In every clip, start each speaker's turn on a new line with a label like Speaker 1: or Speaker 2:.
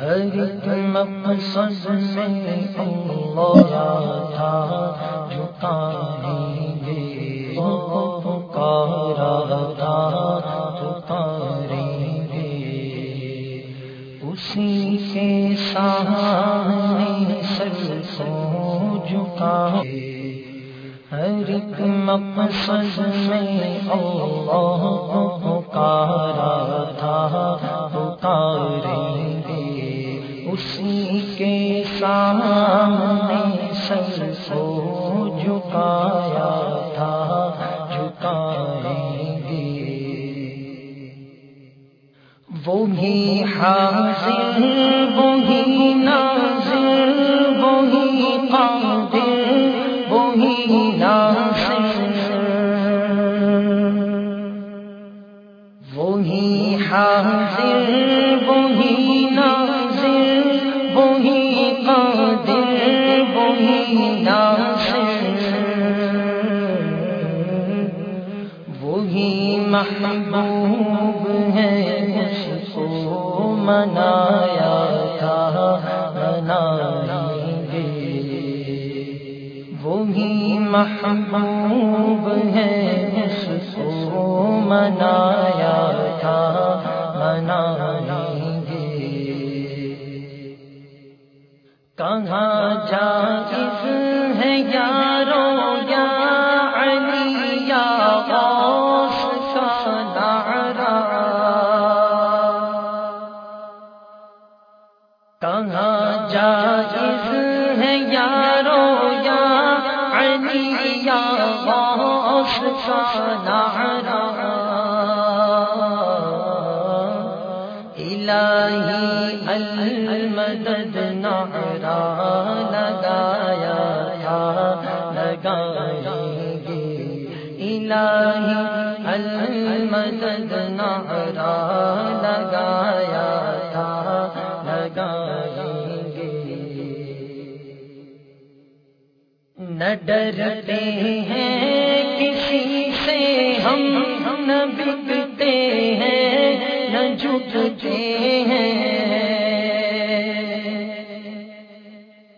Speaker 1: ہر مقصد میں اللہ تھا جھکانے گے پکارا تھا پکاریں گے اسی کے سامنے سر کو جھکا ہر مقصد میں اللہ پکارا تھا۔ پکاریں اسی کے سامنے سر کو جھکایا تھا، جھکائیں گے۔ وہ بھی حاضر وہ بھی نازر محبوب ہے اس کو منایا تھا، منائیں گے۔ کہاں جائز ہے یارو یا علی یا غوث کا نعرہ کہاں جائز المدد نعرہ لگایا تھا لگائیں گے الہی المدد نعرہ لگایا تھا لگائیں گے نہ ڈرتے ہیں ہم نہ بکتے ہیں، نہ جھکتے ہیں۔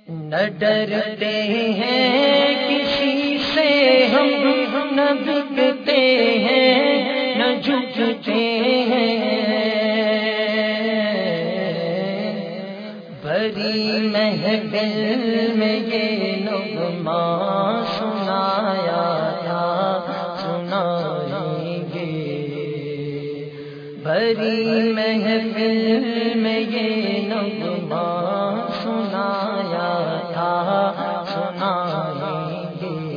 Speaker 1: نہ ڈرتے ہیں کسی سے، ہم نہ بکتے ہیں، نہ جھکتے ہیں۔ بری محبل میں یہ نغمہ بری محفل میں یہ نغمہ سنایا تھا، سنائیں گے۔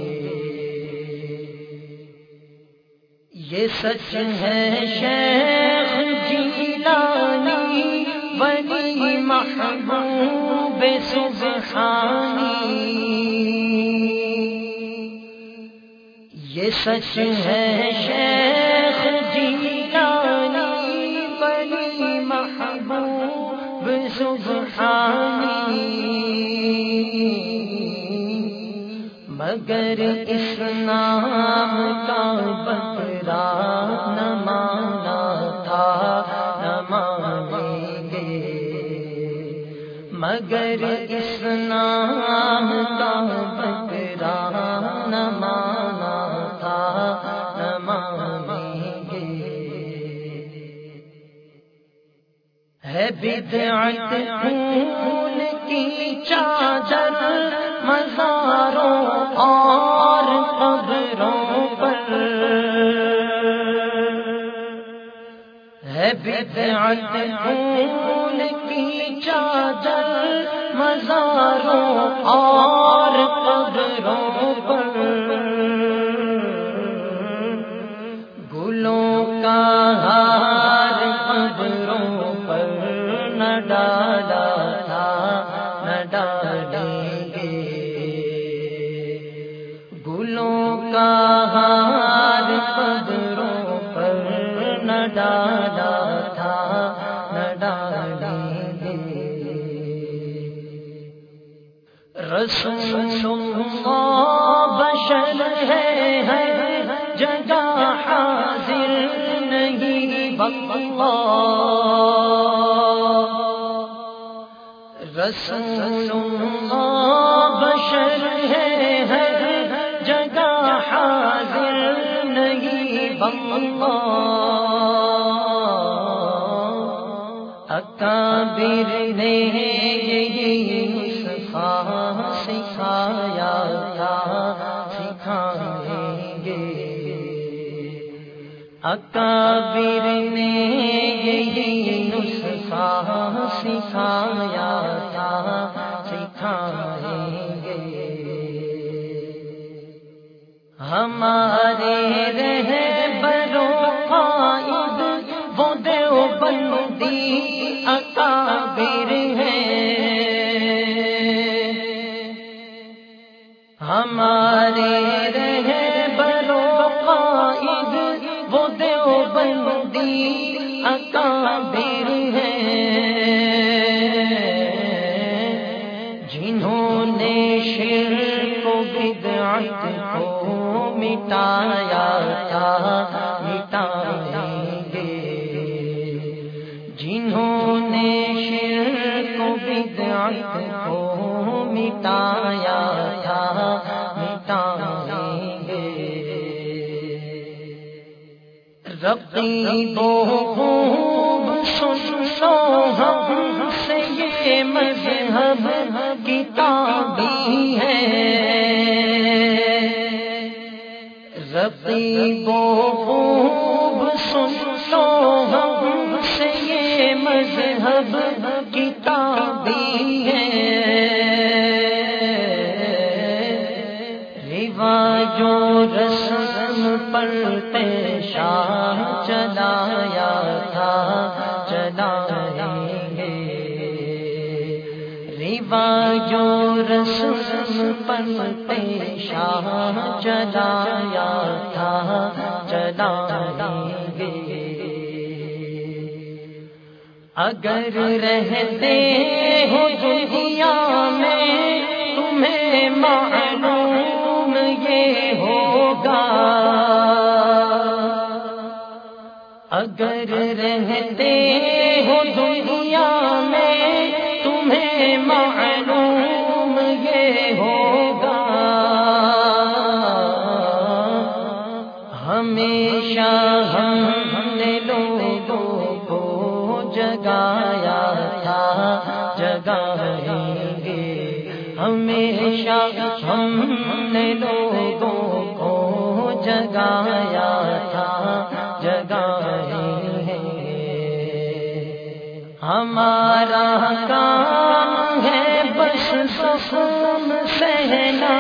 Speaker 1: یہ سچ ہے شیخ جیلانی، ولی محبوب سبحانی۔ یہ سچ ہے شیخ جیلانی مگر اس نام کا بکرا نہ مانا تھا، نہ مانیں گے۔ مگر اس نام کا بکرا نہ مانا تھا، نہ مانیں گے۔ ہے بدعت خون کی چادر، مزاروں بدعت خون کی چادر مزاروں اور قبروں پر۔ گلوں کا رسول اللہ بشر ہے ہر جگہ حاضر نہیں بقا رسول اللہ بشر ہے ہر جگہ حاضر نہیں بمبا اکابر نے اکابر نے یہی نسخہ سکھایا تھا، سکھائیں گے۔ ہمارے رہ برو قائد وہ دیو بندی اکابر ہے۔ ہمارے بندی اکابر ہے۔ جنہوں نے شر کو بدعت کو مٹایا تھا، مٹائیں گے۔ جنہوں نے شر کو بدعت کو مٹایا تھا، مٹائیں گے۔ خوب سن سو ہم سے یہ مذہب کتابی ہے۔ رواجوں، رسم پر پیشہ چلایا تھا چلائیں گے رواجوں، رسم پر پیشہ چلایا اگر رہتے ہو دنیا میں تمہیں معلوم یہ ہوگا۔ اگر رہتے ہو دنیا میں تمہیں معلوم ہمیشہ ہم نے لوگوں کو جگایا تھا جگائیں گے ہمارا کام ہے بس سفم سہنا،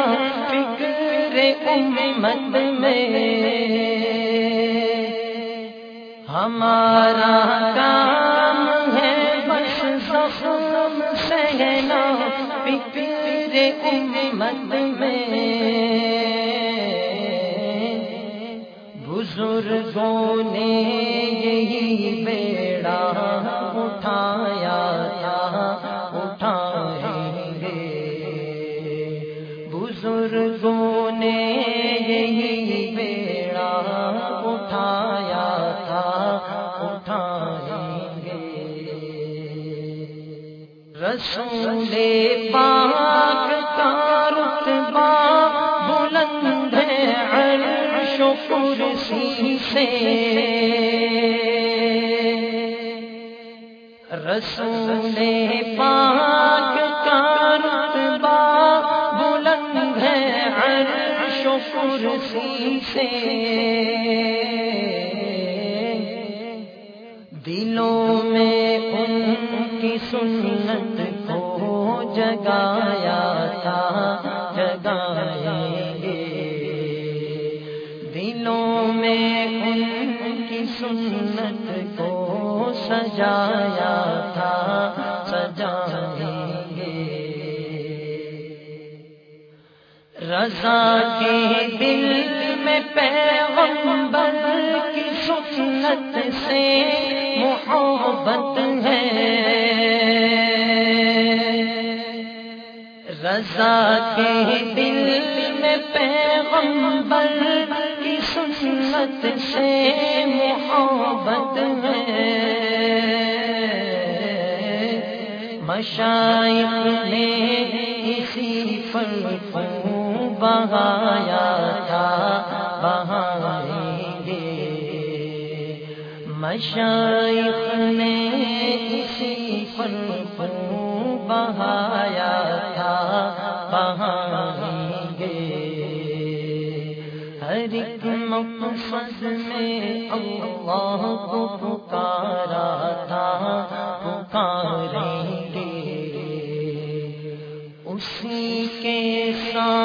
Speaker 1: فکر امت میں۔ ہمارا کام نے یہی بیڑا اٹھایا تھا، اٹھائیں گے۔ بزرگوں نے یہی بیڑا اٹھایا تھا، اٹھائیں گے۔ رسول پاک سے رسول پاک کا رتبہ بلند ہے عرش و کرسی سے۔ سجائیں گے۔ رضا کے دل میں پیغمبر کی سنت سے محبت ہے۔ رضا کے دل میں پیغمبر کی سنت سے محبت ہے۔ مشائق نے اسی فل بہایا تھا، بہائیں گے۔ مشائق نے اسی فل بہایا تھا، بہائیں گے۔ ہر ایک مقصد میں اللہ کو پکارا تھا، پکاریں اسی کے ساتھ